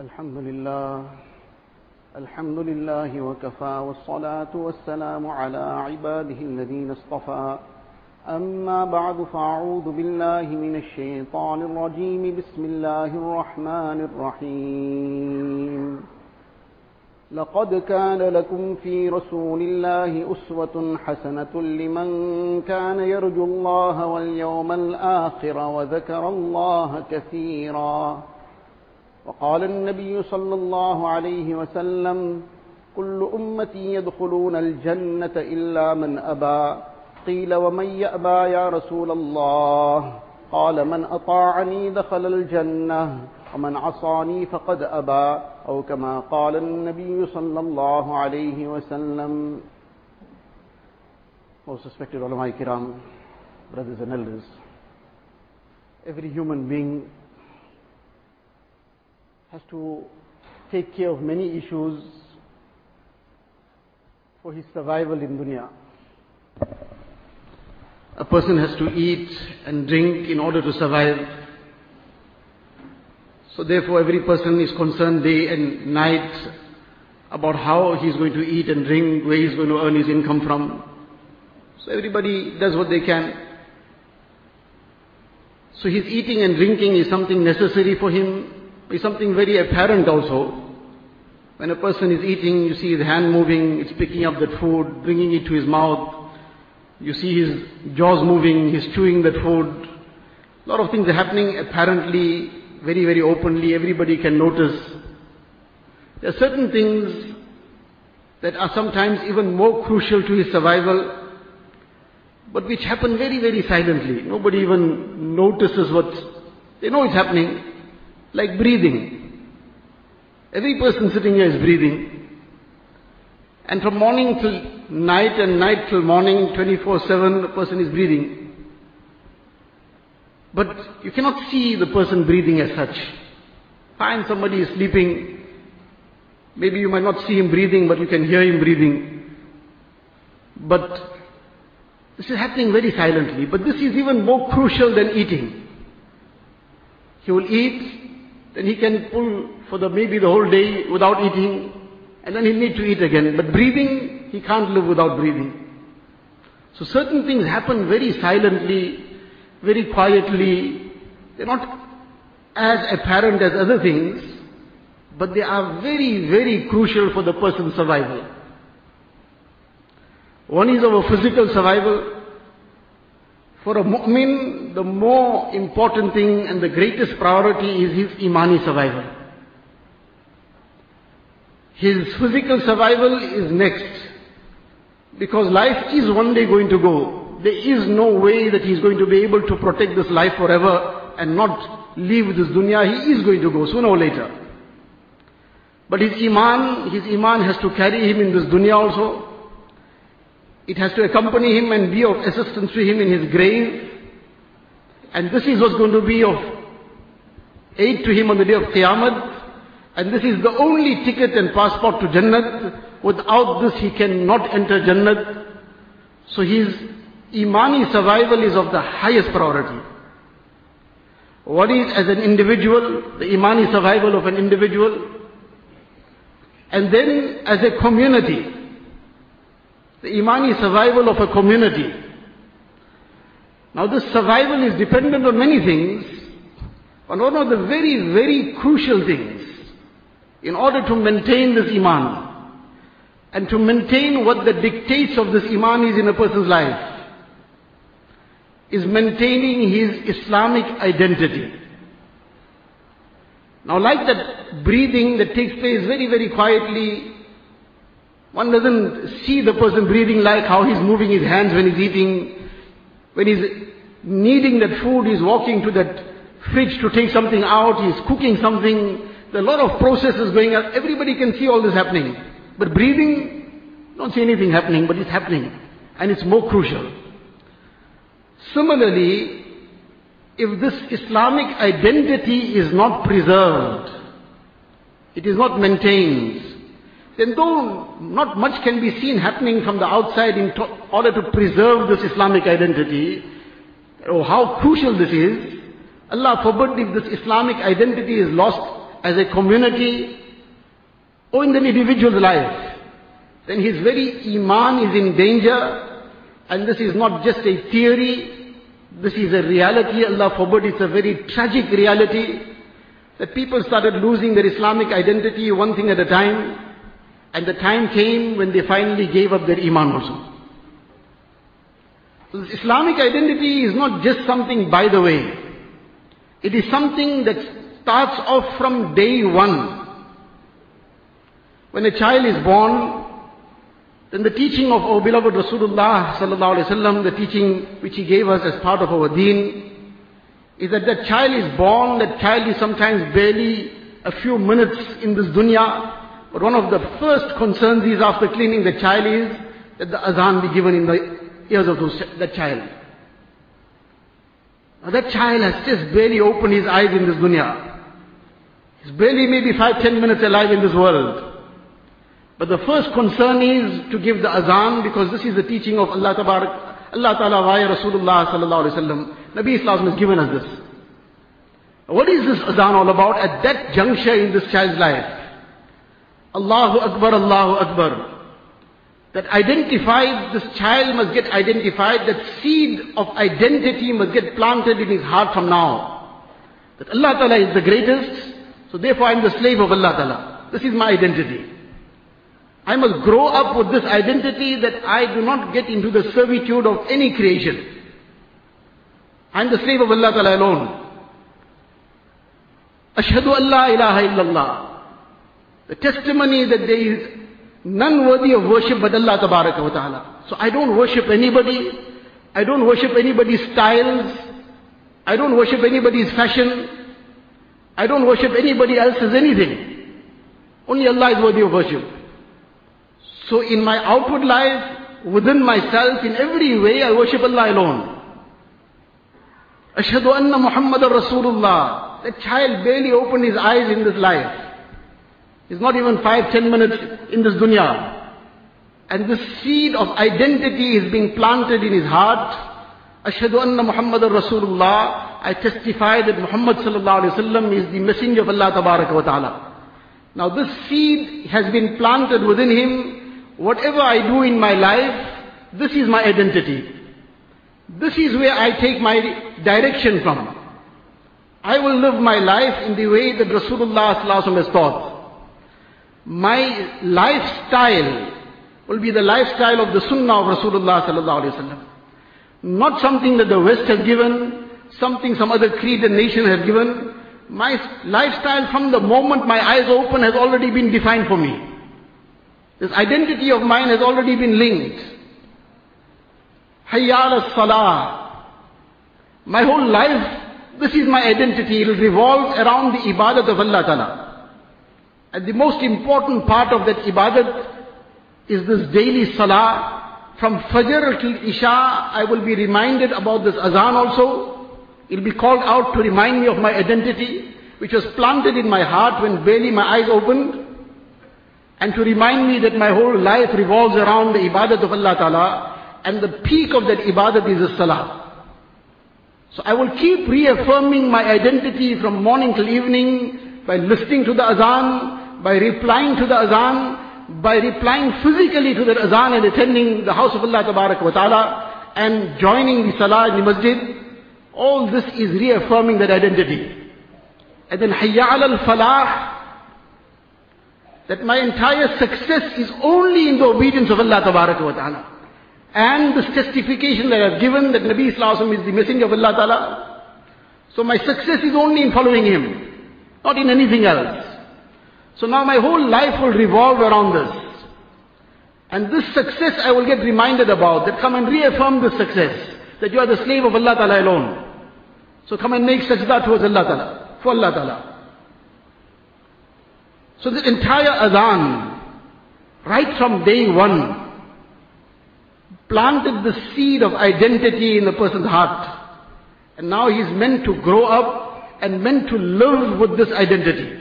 الحمد لله الحمد لله وكفى والصلاة والسلام على عباده الذين اصطفى. أما بعد فأعوذ بالله من الشيطان الرجيم. بسم الله الرحمن الرحيم. لقد كان لكم في رسول الله أسوة حسنة لمن كان يرجو الله واليوم الآخر وذكر الله كثيرا. وقال النبي صلى الله عليه وسلم كل أمتي يدخلون الجنة إلا من أبى. قيل ومن يأبى يا رسول الله؟ قال من أطاعني دخل الجنة ومن عصاني فقد أبى. أو كما قال النبي صلى الله عليه وسلم. Most respected ulama kiram, brothers and elders, every human being has to take care of many issues for his survival in dunya. A person has to eat and drink in order to survive. So therefore every person is concerned day and night about how he's going to eat and drink, where he's going to earn his income from. So everybody does what they can. So his eating and drinking is something necessary for him, is something very apparent also. When a person is eating, you see his hand moving, it's picking up that food, bringing it to his mouth. You see his jaws moving, he's chewing that food. A lot of things are happening apparently, very, very openly, everybody can notice. There are certain things that are sometimes even more crucial to his survival, but which happen very, very silently. Nobody even notices what, they know it's happening, like breathing. Every person sitting here is breathing. And from morning till night and night till morning, 24-7, the person is breathing. But you cannot see the person breathing as such. Find somebody is sleeping. Maybe you might not see him breathing, but you can hear him breathing. But this is happening very silently. But this is even more crucial than eating. He will eat, then he can pull for the maybe the whole day without eating, and then he'll need to eat again. But breathing, he can't live without breathing. So certain things happen very silently, very quietly. They're not as apparent as other things, but they are very, very crucial for the person's survival. One is our physical survival. For a mu'min, the more important thing and the greatest priority is his imani survival. His physical survival is next. Because life is one day going to go. There is no way that he's going to be able to protect this life forever and not leave this dunya. He is going to go sooner or later. But his iman, his iman has to carry him in this dunya also. It has to accompany him and be of assistance to him in his grave. And this is what's going to be of aid to him on the day of Qiyamah. And this is the only ticket and passport to Jannat. Without this he cannot enter Jannat. So his imani survival is of the highest priority. What is as an individual, the imani survival of an individual. And then as a community, the imani survival of a community. Now this survival is dependent on many things, but one of the very, very crucial things in order to maintain this iman and to maintain what the dictates of this iman is in a person's life is maintaining his Islamic identity. Now like that breathing that takes place very, very quietly, one doesn't see the person breathing like how he's moving his hands when he's eating. When he's needing that food, he's walking to that fridge to take something out, he's cooking something. There are a lot of processes going on. Everybody can see all this happening. But breathing, don't see anything happening, but it's happening. And it's more crucial. Similarly, if this Islamic identity is not preserved, it is not maintained, then though not much can be seen happening from the outside in order to preserve this Islamic identity, or how crucial this is, Allah forbid if this Islamic identity is lost as a community, or in the individual's life, then his very iman is in danger, and this is not just a theory, this is a reality, Allah forbid, it's a very tragic reality, that people started losing their Islamic identity one thing at a time, and the time came when they finally gave up their iman also. So Islamic identity is not just something by the way. It is something that starts off from day one. When a child is born, then the teaching of our beloved Rasulullah sallallahu alaihi wasallam, the teaching which he gave us as part of our deen, is that that child is born, that child is sometimes barely a few minutes in this dunya, but one of the first concerns is after cleaning the child is that the azan be given in the ears of those, that child. Now that child has just barely opened his eyes in this dunya. He's barely maybe five, ten minutes alive in this world. But the first concern is to give the azan because this is the teaching of Allah Tabarak, Allah Ta'ala via Rasulullah Sallallahu Alaihi Wasallam. Nabi Islam has given us this. What is this azan all about at that juncture in this child's life? Allahu Akbar, Allahu Akbar. That identified, this child must get identified, that seed of identity must get planted in his heart from now. That Allah Ta'ala is the greatest, so therefore I am the slave of Allah Ta'ala. This is my identity. I must grow up with this identity that I do not get into the servitude of any creation. I am the slave of Allah Ta'ala alone. Ashhadu an la ilaha illallah. The testimony that there is none worthy of worship but Allah Tabaraka wa Ta'ala. So I don't worship anybody. I don't worship anybody's styles. I don't worship anybody's fashion. I don't worship anybody else's anything. Only Allah is worthy of worship. So in my outward life, within myself, in every way, I worship Allah alone. Ashhadu anna Muhammad Rasulullah. That child barely opened his eyes in this life. He's not even five, ten minutes in this dunya. And the seed of identity is being planted in his heart. Ashhadu anna Muhammad Rasulullah. I testify that Muhammad sallallahu alayhi wasallam is the messenger of Allah ta'ala. Now this seed has been planted within him. Whatever I do in my life, this is my identity. This is where I take my direction from. I will live my life in the way that Rasulullah has taught. My lifestyle will be the lifestyle of the Sunnah of Rasulullah sallallahu alaihi wasallam. Not something that the West has given, something some other creed and nation has given. My lifestyle from the moment my eyes open has already been defined for me. This identity of mine has already been linked. Hayyal salah. My whole life, this is my identity. It will revolve around the ibadat of Allah Ta'ala. And the most important part of that ibadat is this daily salah. From Fajr till Isha, I will be reminded about this azan also. It will be called out to remind me of my identity, which was planted in my heart when barely my eyes opened. And to remind me that my whole life revolves around the ibadat of Allah Ta'ala. And the peak of that ibadat is the salah. So I will keep reaffirming my identity from morning till evening by listening to the azan, by replying to the azan, by replying physically to the azan and attending the house of Allah wa ta'ala and joining the salah in the masjid. All this is reaffirming that identity. And then hayya al falah that my entire success is only in the obedience of Allah wa ta'ala. And this testification that I've given that Nabi Islam is the messenger of Allah ta'ala. So my success is only in following him, not in anything else. So now my whole life will revolve around this. And this success I will get reminded about, that come and reaffirm this success, that you are the slave of Allah Ta'ala alone. So come and make sajda towards Allah Ta'ala, for Allah Ta'ala. So the entire adhan, right from day one, planted the seed of identity in the person's heart. And now he's meant to grow up and meant to live with this identity.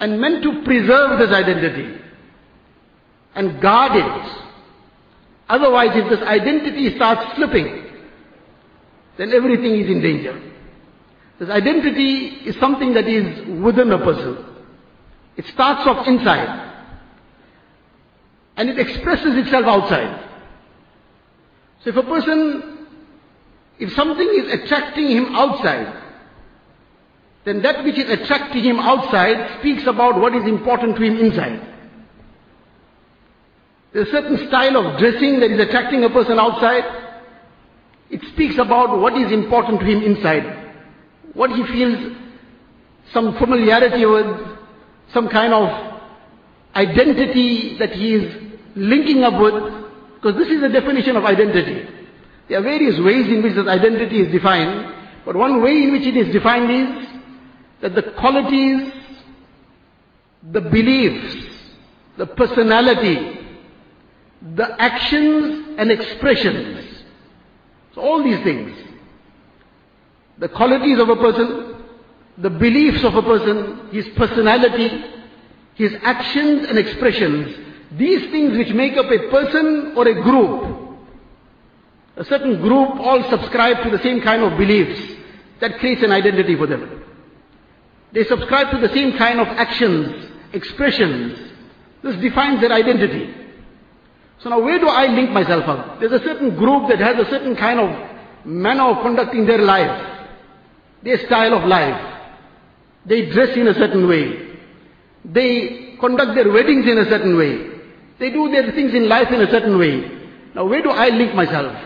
And meant to preserve this identity. And guard it. Otherwise, if this identity starts slipping, then everything is in danger. This identity is something that is within a person. It starts off inside. And it expresses itself outside. So if a person, if something is attracting him outside, then that which is attracting him outside speaks about what is important to him inside. There's a certain style of dressing that is attracting a person outside. It speaks about what is important to him inside. What he feels some familiarity with, some kind of identity that he is linking up with, because this is the definition of identity. There are various ways in which this identity is defined, but one way in which it is defined is that the qualities, the beliefs, the personality, the actions and expressions. So all these things. The qualities of a person, the beliefs of a person, his personality, his actions and expressions, these things which make up a person or a group, a certain group all subscribe to the same kind of beliefs, that creates an identity for them. They subscribe to the same kind of actions, expressions. This defines their identity. So now where do I link myself up? There's a certain group that has a certain kind of manner of conducting their life, their style of life. They dress in a certain way. They conduct their weddings in a certain way. They do their things in life in a certain way. Now where do I link myself?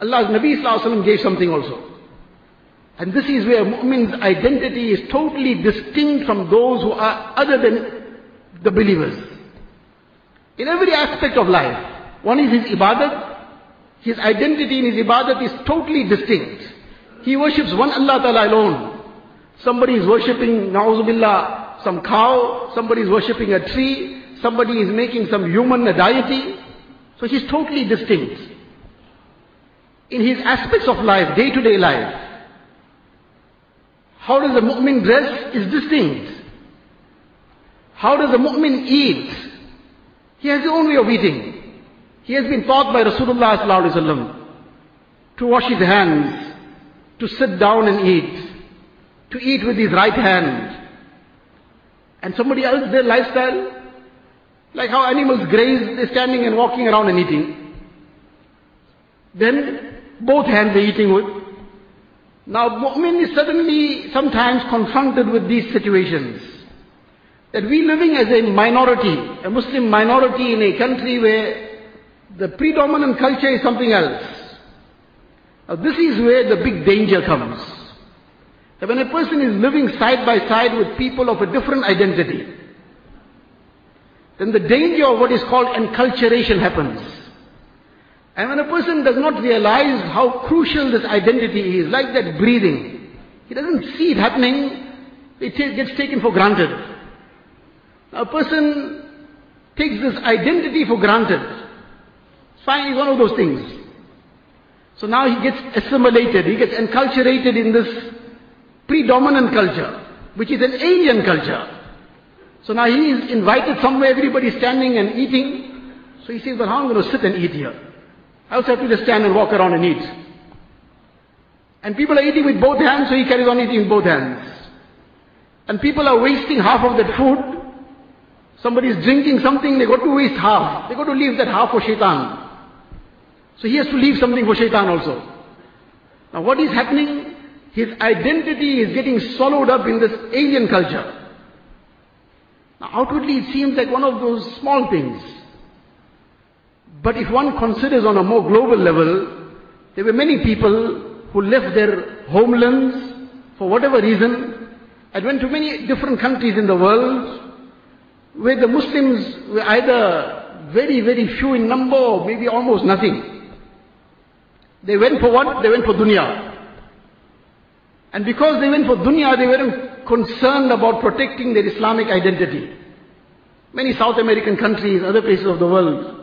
Allah's Nabi Sallallahu Alaihi Wasallam gave something also. And this is where mu'min's identity is totally distinct from those who are other than the believers. In every aspect of life. One is his ibadat. His identity in his ibadat is totally distinct. He worships one Allah Ta'ala alone. Somebody is worshipping, na'uzubillah, some cow. Somebody is worshipping a tree. Somebody is making some human a deity. So he's totally distinct. In his aspects of life, day-to-day life, how does a mu'min dress is distinct. How does a mu'min eat? He has his own way of eating. He has been taught by Rasulullah to wash his hands, to sit down and eat, to eat with his right hand. And somebody else, their lifestyle, like how animals graze, they're standing and walking around and eating. Then both hands they're eating with. Now, mu'min is suddenly sometimes confronted with these situations. That we living as a minority, a Muslim minority in a country where the predominant culture is something else. Now, this is where the big danger comes. That when a person is living side by side with people of a different identity, then the danger of what is called enculturation happens. And when a person does not realize how crucial this identity is, like that breathing, he doesn't see it happening, it gets taken for granted. A person takes this identity for granted. Fine is one of those things. So now he gets assimilated, he gets enculturated in this predominant culture, which is an alien culture. So now he is invited somewhere, everybody is standing and eating. So he says, well, how am I going to sit and eat here? I also have to just stand and walk around and eat. And people are eating with both hands, so he carries on eating with both hands. And people are wasting half of that food. Somebody is drinking something, they got to waste half. They got to leave that half for shaitan. So he has to leave something for shaitan also. Now what is happening? His identity is getting swallowed up in this alien culture. Now outwardly it seems like one of those small things. But if one considers on a more global level, there were many people who left their homelands for whatever reason and went to many different countries in the world where the Muslims were either very, very few in number or maybe almost nothing. They went for what? They went for dunya. And because they went for dunya, they weren't concerned about protecting their Islamic identity. Many South American countries, other places of the world,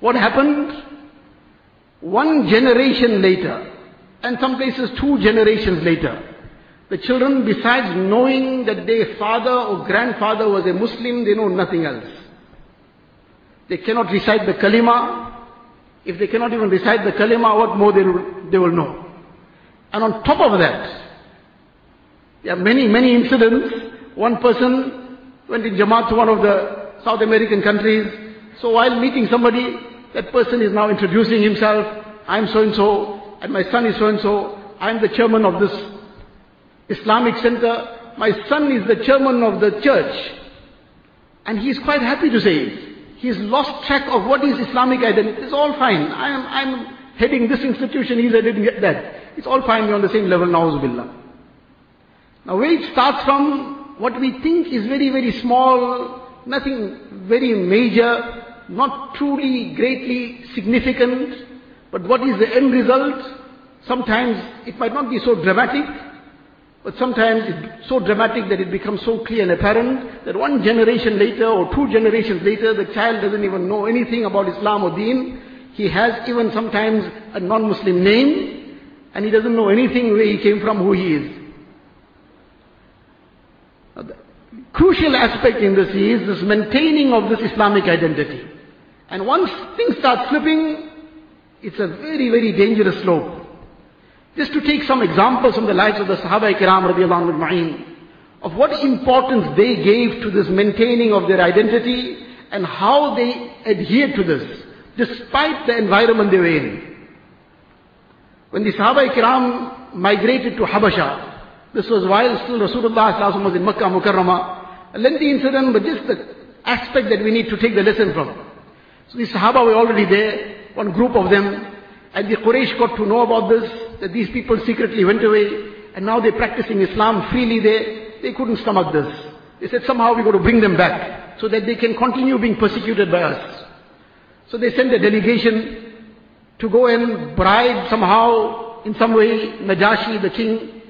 what happened? One generation later, and some places two generations later, the children, besides knowing that their father or grandfather was a Muslim, they know nothing else. They cannot recite the kalima. If they cannot even recite the kalima, what more they will, they will know. And on top of that, There are many, many incidents. One person went in Jamaat to one of the South American countries. So while meeting somebody, that person is now introducing himself. I'm so and so, and my son is so and so. I'm the chairman of this Islamic center. My son is the chairman of the church. And he's quite happy to say it. He's lost track of what is Islamic identity. It's all fine. I'm, I'm heading this institution, he's heading that. It's all fine, we're on the same level, na'uzubillah. Now where it starts from, what we think is very, very small, nothing very major, not truly greatly significant, but what is the end result? Sometimes it might not be so dramatic, but sometimes it's so dramatic that it becomes so clear and apparent that one generation later or two generations later, the child doesn't even know anything about Islam or Deen. He has even sometimes a non-Muslim name, and he doesn't know anything where he came from, who he is. The crucial aspect in this is this maintaining of this Islamic identity. And once things start slipping, it's a very, very dangerous slope. Just to take some examples from the lives of the Sahaba Ikram radiallahu anhu, of what importance they gave to this maintaining of their identity and how they adhered to this, despite the environment they were in. When the Sahaba Ikram migrated to Habasha, this was while still Rasulullah was in Makkah Mukarramah, a lengthy incident, but just the aspect that we need to take the lesson from. So the Sahaba were already there, one group of them, and the Quraysh got to know about this, that these people secretly went away, and now they're practicing Islam freely there. They couldn't stomach this. They said somehow we've got to bring them back, so that they can continue being persecuted by us. So they sent a delegation to go and bribe somehow, in some way, Najashi, the king,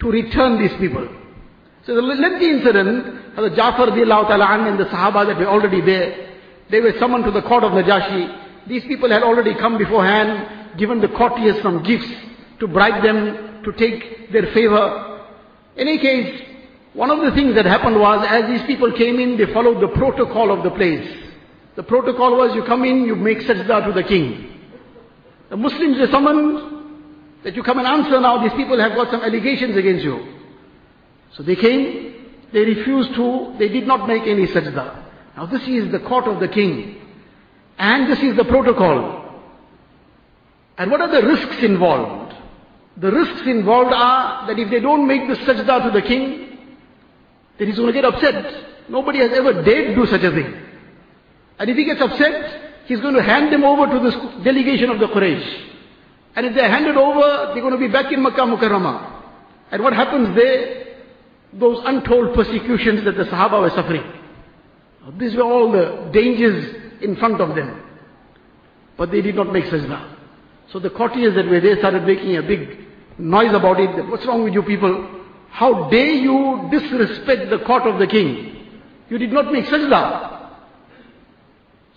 to return these people. So the lengthy incident, the Jafar ta'ala and the Sahaba that were already there, they were summoned to the court of Najashi. These people had already come beforehand, given the courtiers some gifts to bribe them to take their favor. In any case, one of the things that happened was as these people came in, they followed the protocol of the place. The protocol was you come in, you make sajda to the king. The Muslims were summoned that you come and answer now, these people have got some allegations against you. So they came, they refused to, they did not make any sajda. Now this is the court of the king. And this is the protocol. And what are the risks involved? The risks involved are that if they don't make the sajda to the king, then he's going to get upset. Nobody has ever dared do such a thing. And if he gets upset, he's going to hand them over to this delegation of the Quraysh. And if they're handed over, they're going to be back in Makkah Mukarramah. And what happens there? Those untold persecutions that the Sahaba were suffering. These were all the dangers in front of them. But they did not make sajda. So the courtiers that were there started making a big noise about it. What's wrong with you people? How dare you disrespect the court of the king? You did not make sajda.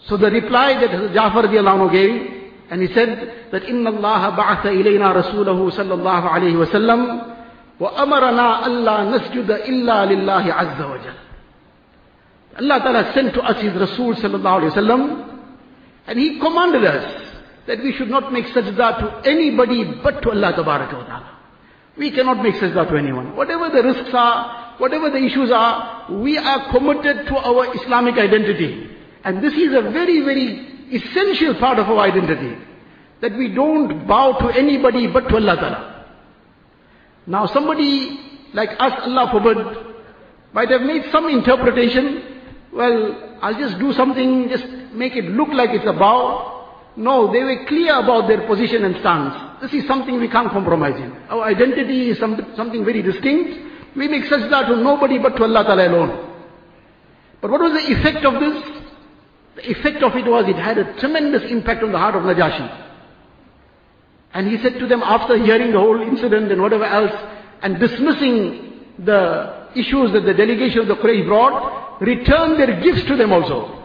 So the reply that Jafar radiallahu gave, and he said that إِنَّ اللَّهَ بَعَثَ إِلَيْنَا رَسُولَهُ صلى الله عليه وسلم وَأَمَرَنَا أَلَّا نَسْجُدَ إِلَّا لِلَّهِ عَزَّ وَجَلَ Allah Ta'ala sent to us His Rasul sallallahu alayhi wasallam and He commanded us that we should not make sajda to anybody but to Allah Ta'ala. We cannot make sajda to anyone. Whatever the risks are, whatever the issues are, we are committed to our Islamic identity. And this is a very, very essential part of our identity. That we don't bow to anybody but to Allah Ta'ala. Now somebody like us, Allah forbid, might have made some interpretation, well, I'll just do something, just make it look like it's a bow, no, they were clear about their position and stance. This is something we can't compromise in. Our identity is some, something very distinct. We make sajda to nobody but to Allah Ta'ala alone. But what was the effect of this? The effect of it was it had a tremendous impact on the heart of Najashi. And he said to them after hearing the whole incident and whatever else, and dismissing the issues that the delegation of the Quraysh brought, return their gifts to them also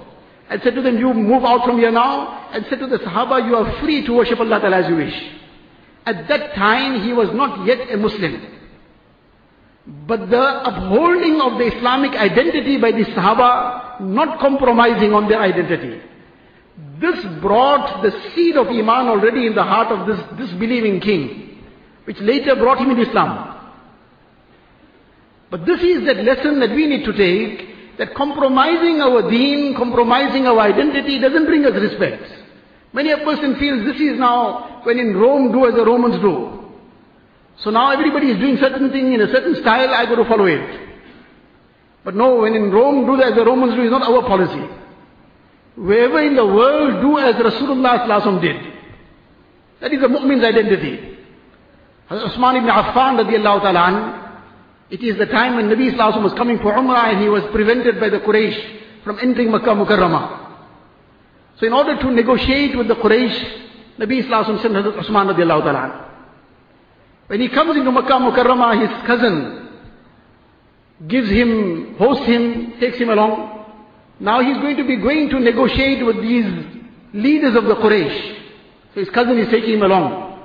and said to them, you move out from here now, and said to the Sahaba, you are free to worship Allah Ta'ala as you wish. At that time, he was not yet a Muslim. But the upholding of the Islamic identity by the Sahaba, not compromising on their identity. This brought the seed of Iman already in the heart of this, disbelieving king, which later brought him in Islam. But this is that lesson that we need to take, that compromising our deen, compromising our identity doesn't bring us respect. Many a person feels this is now when in Rome do as the Romans do. So now everybody is doing certain thing in a certain style, I got to follow it. But no, when in Rome do as the Romans do is not our policy. Wherever in the world do as Rasulullah did. That is a mu'min's identity. Usman ibn Affan radiallahu ta'ala it is the time when Nabi Sallallahu was coming for Umrah and he was prevented by the Quraysh from entering Makkah Mukarramah. So in order to negotiate with the Quraysh, Nabi Sallallahu sent Hazrat Usman radiallahu ta'ala When he comes into Makkah Mukarramah, his cousin gives him, hosts him, takes him along. Now he's going to be going to negotiate with these leaders of the Quraysh. So his cousin is taking him along.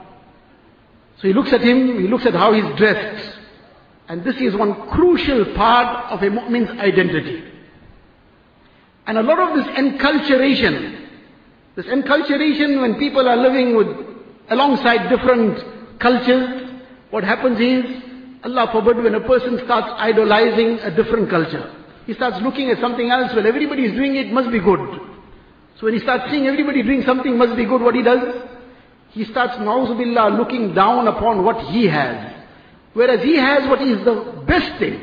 So he looks at him, he looks at how he's dressed. And this is one crucial part of a mu'min's identity. And a lot of this enculturation, this enculturation when people are living with, alongside different cultures, what happens is, Allah forbid when a person starts idolizing a different culture. He starts looking at something else, well everybody is doing it, must be good. So when he starts seeing everybody doing something must be good, what he does? He starts, na'uzubillah, looking down upon what he has. Whereas he has what is the best thing.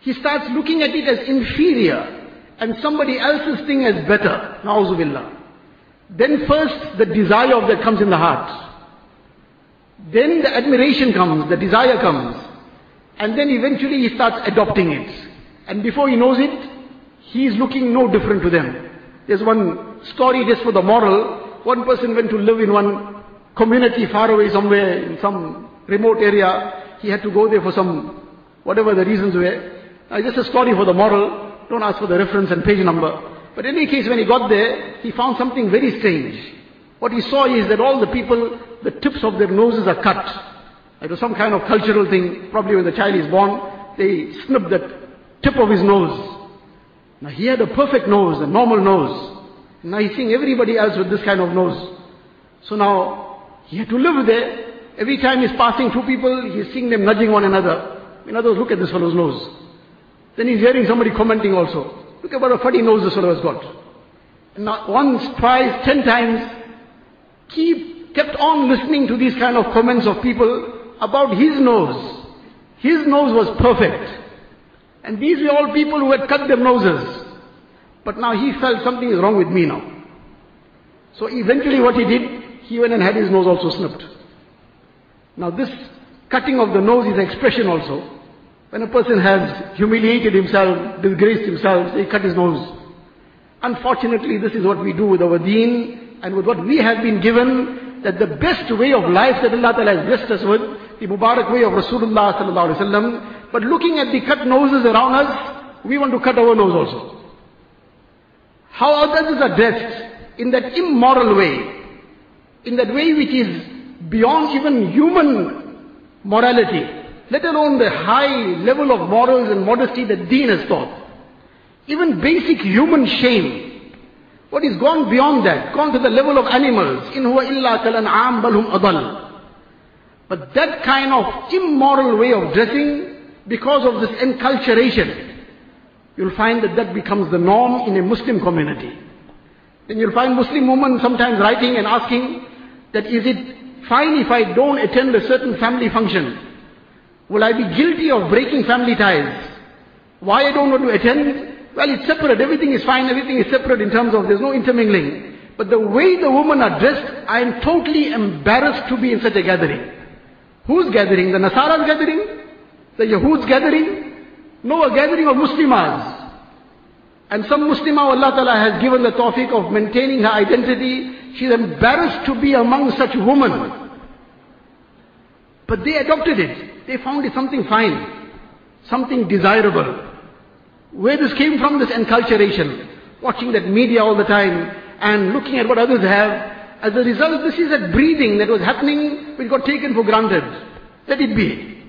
He starts looking at it as inferior and somebody else's thing as better. Na'uzubillah. Then first the desire of that comes in the heart. Then the admiration comes, the desire comes. And then eventually he starts adopting it. And before he knows it, he is looking no different to them. There's one story just for the moral. One person went to live in one community far away somewhere in some remote area. He had to go there for some, whatever the reasons were. Just a story for the moral. Don't ask for the reference and page number. But in any case, when he got there, he found something very strange. What he saw is that all the people, the tips of their noses are cut. It was some kind of cultural thing. Probably when the child is born, they snip the tip of his nose. Now he had a perfect nose, a normal nose. Now he's seeing everybody else with this kind of nose. So now, he had to live there. Every time he's passing two people, he's seeing them nudging one another. In other words, look at this fellow's nose. Then he's hearing somebody commenting also. Look at what a funny nose this fellow has got. And now once, twice, ten times, keep, kept on listening to these kind of comments of people about his nose. His nose was perfect. And these were all people who had cut their noses. But now he felt something is wrong with me now. So eventually what he did, he went and had his nose also snipped. Now this cutting of the nose is an expression also. When a person has humiliated himself, disgraced himself, he cut his nose. Unfortunately, this is what we do with our deen and with what we have been given, that the best way of life that Allah Ta'ala has blessed us with, the Mubarak way of Rasulullah Sallallahu Alaihi Wasallam, but looking at the cut noses around us, we want to cut our nose also. How others are dressed in that immoral way, in that way which is beyond even human morality, let alone the high level of morals and modesty that deen has taught. Even basic human shame. What is gone beyond that, gone to the level of animals. In huwa illa kalan'am balhum adal. But that kind of immoral way of dressing, because of this enculturation, you'll find that that becomes the norm in a Muslim community. Then you'll find Muslim women sometimes writing and asking that is it fine if I don't attend a certain family function? Will I be guilty of breaking family ties? Why I don't want to attend? Well, it's separate. Everything is fine. Everything is separate in terms of there's no intermingling. But the way the women are dressed, I am totally embarrassed to be in such a gathering. Who's gathering? The Nasara's gathering? The Yahud's gathering? No, a gathering of Muslimas. And some Muslimah Allah Ta'ala has given the tawfiq of maintaining her identity. She's embarrassed to be among such women. But they adopted it. They found it something fine. Something desirable. Where this came from, this enculturation. Watching that media all the time and looking at what others have. As a result, this is that breathing that was happening which got taken for granted. Let it be.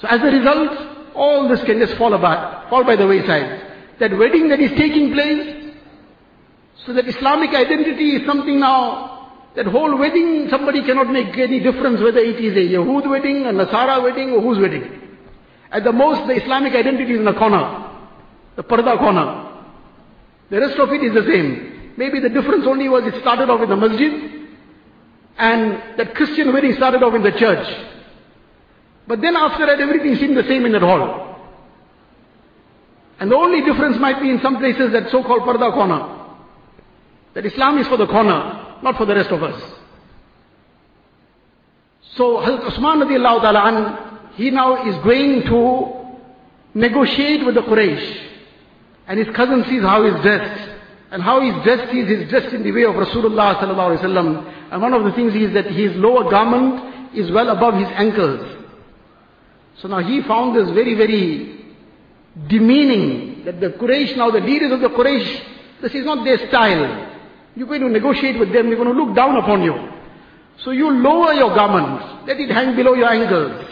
So as a result, all this can just fall apart, fall by the wayside. That wedding that is taking place, so that Islamic identity is something now, that whole wedding, somebody cannot make any difference whether it is a Yahud wedding, a Nasara wedding, or whose wedding. At the most, the Islamic identity is in a corner. The parda corner. The rest of it is the same. Maybe the difference only was it started off in the masjid and that Christian wedding started off in the church. But then after that everything seemed the same in that hall. And the only difference might be in some places that so-called parda corner. That Islam is for the corner, not for the rest of us. So Hazrat Usman radiallahu ta'ala he now is going to negotiate with the Quraysh. And his cousin sees how he's dressed. And how he's dressed is he's dressed in the way of Rasulullah sallallahu alaihi wasallam. And one of the things is that his lower garment is well above his ankles. So now he found this very, very demeaning that the Quraysh, now the leaders of the Quraysh, this is not their style. You're going to negotiate with them, they're going to look down upon you. So you lower your garments, let it hang below your ankles.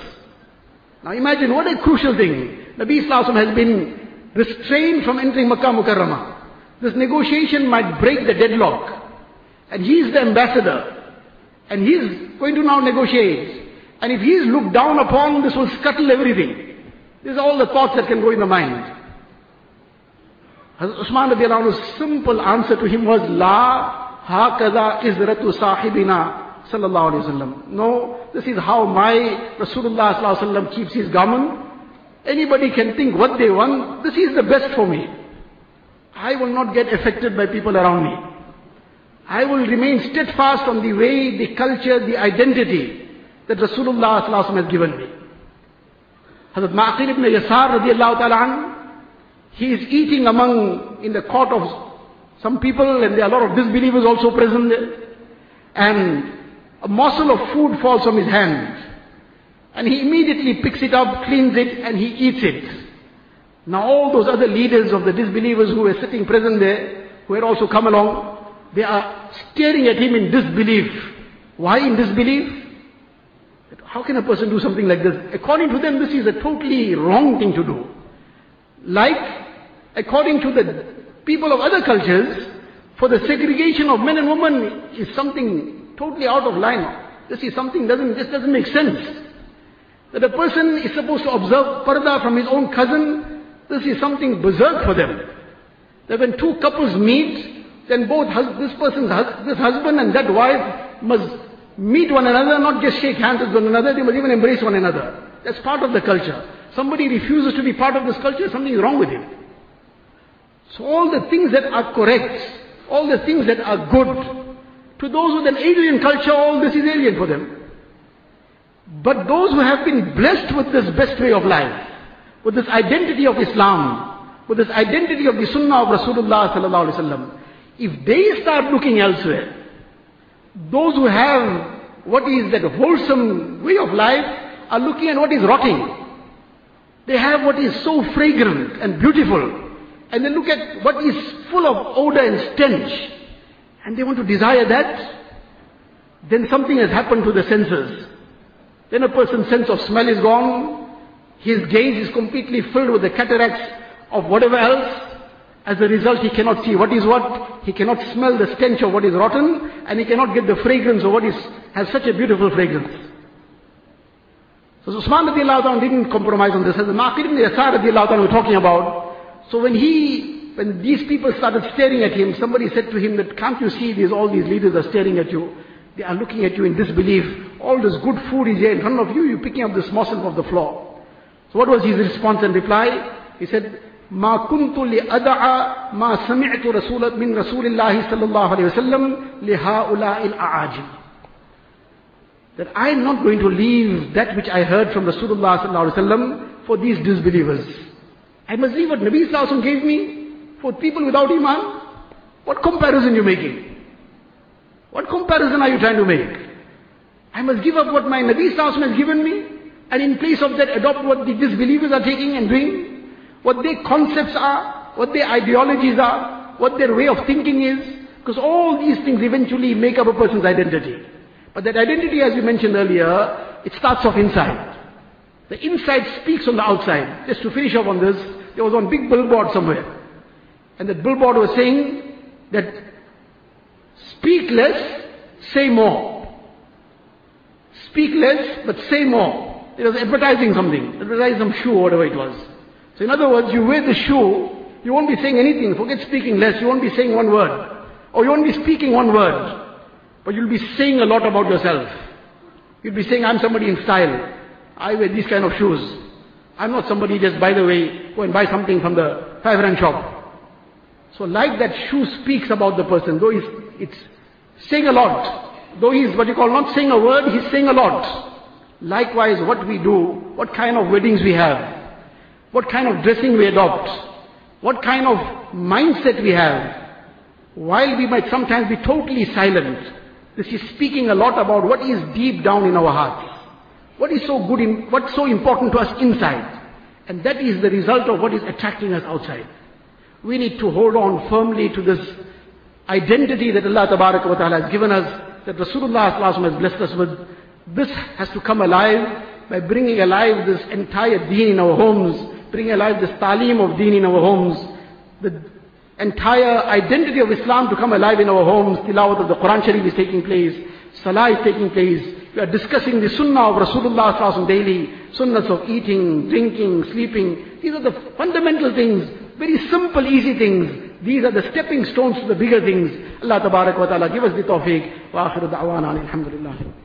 Now imagine what a crucial thing. Nabi Islam has been restrained from entering Makkah Mukarramah. This negotiation might break the deadlock. And he's the ambassador. And he's going to now negotiate. And if he's looked down upon, this will scuttle everything. These are all the thoughts that can go in the mind. Usman radiallahu simple answer to him was, La hakaza izratu sahibina sallallahu alayhi wasallam. No, this is how my Rasulullah sallallahu alayhi wasallam keeps his garment. Anybody can think what they want. This is the best for me. I will not get affected by people around me. I will remain steadfast on the way, the culture, the identity that Rasulullah has given me. Hazrat Ma'qil ibn Yasar radiallahu ta'ala he is eating among, in the court of some people and there are a lot of disbelievers also present there. And a morsel of food falls from his hand. And he immediately picks it up, cleans it, and he eats it. Now all those other leaders of the disbelievers who were sitting present there, who had also come along, they are staring at him in disbelief. Why in disbelief? How can a person do something like this? According to them, this is a totally wrong thing to do. Like, according to the people of other cultures, for the segregation of men and women is something totally out of line. This is something doesn't, just doesn't make sense. That a person is supposed to observe parda from his own cousin, this is something berserk for them. That when two couples meet, then both this person's this husband and that wife must meet one another, not just shake hands with one another, they must even embrace one another. That's part of the culture. Somebody refuses to be part of this culture, something is wrong with him. So all the things that are correct, all the things that are good, to those with an alien culture, all this is alien for them. But those who have been blessed with this best way of life, with this identity of Islam, with this identity of the Sunnah of Rasulullah if they start looking elsewhere, those who have what is that wholesome way of life are looking at what is rotting. They have what is so fragrant and beautiful. And they look at what is full of odor and stench. And they want to desire that. Then something has happened to the senses. Then a person's sense of smell is gone. His gaze is completely filled with the cataracts of whatever else. As a result, he cannot see what is what. He cannot smell the stench of what is rotten. And he cannot get the fragrance of what is, has such a beautiful fragrance. So Usman radiallahu ta'ala didn't compromise on this. As the Ma'qil ibn Yasar radiallahu we're talking about. So when he, when these people started staring at him, somebody said to him that, can't you see these, all these leaders are staring at you. They are looking at you in disbelief. All this good food is here in front of you. You're picking up this morsel of the floor. So what was his response and reply? He said, ما كنت لأدع ما سمعت رسول من رسول الله صلى الله عليه وسلم لهؤلاء الأعاجم. That I am not going to leave that which I heard from Rasulullah sallallahu alaihi wasallam for these disbelievers. I must leave what Nabi sallallahu gave me for people without iman. What comparison are you making? What comparison are you trying to make? I must give up what my Nabi Sallallahu has given me and in place of that adopt what the disbelievers are taking and doing, what their concepts are, what their ideologies are, what their way of thinking is, because all these things eventually make up a person's identity. But that identity, as we mentioned earlier, it starts off inside. The inside speaks on the outside. Just to finish up on this, there was one big billboard somewhere. And that billboard was saying that Speak less, say more. Speak less, but say more. it was advertising something, advertising some shoe whatever it was. So in other words, you wear the shoe, you won't be saying anything. Forget speaking less, you won't be saying one word. Or you won't be speaking one word. But you'll be saying a lot about yourself. You'll be saying, I'm somebody in style. I wear these kind of shoes. I'm not somebody just, by the way, go and buy something from the five rand shop. So like that shoe speaks about the person, though it's, saying a lot. Though he's what you call not saying a word, he's saying a lot. Likewise, what we do, what kind of weddings we have, what kind of dressing we adopt, what kind of mindset we have, while we might sometimes be totally silent, this is speaking a lot about what is deep down in our hearts. What is so good, in, what's so important to us inside. And that is the result of what is attracting us outside. We need to hold on firmly to this identity that Allah ta'ala has given us, that Rasulullah has blessed us with. This has to come alive by bringing alive this entire deen in our homes, bringing alive this talim of deen in our homes, the entire identity of Islam to come alive in our homes. Tilawat of the Quran Sharif is taking place. Salah is taking place. We are discussing the sunnah of Rasulullah daily. Sunnahs of eating, drinking, sleeping. These are the fundamental things. Very simple, easy things. These are the stepping stones to the bigger things. Allah wa ta'ala give us the tawfiq. Wa akhiru da'wana alhamdulillah.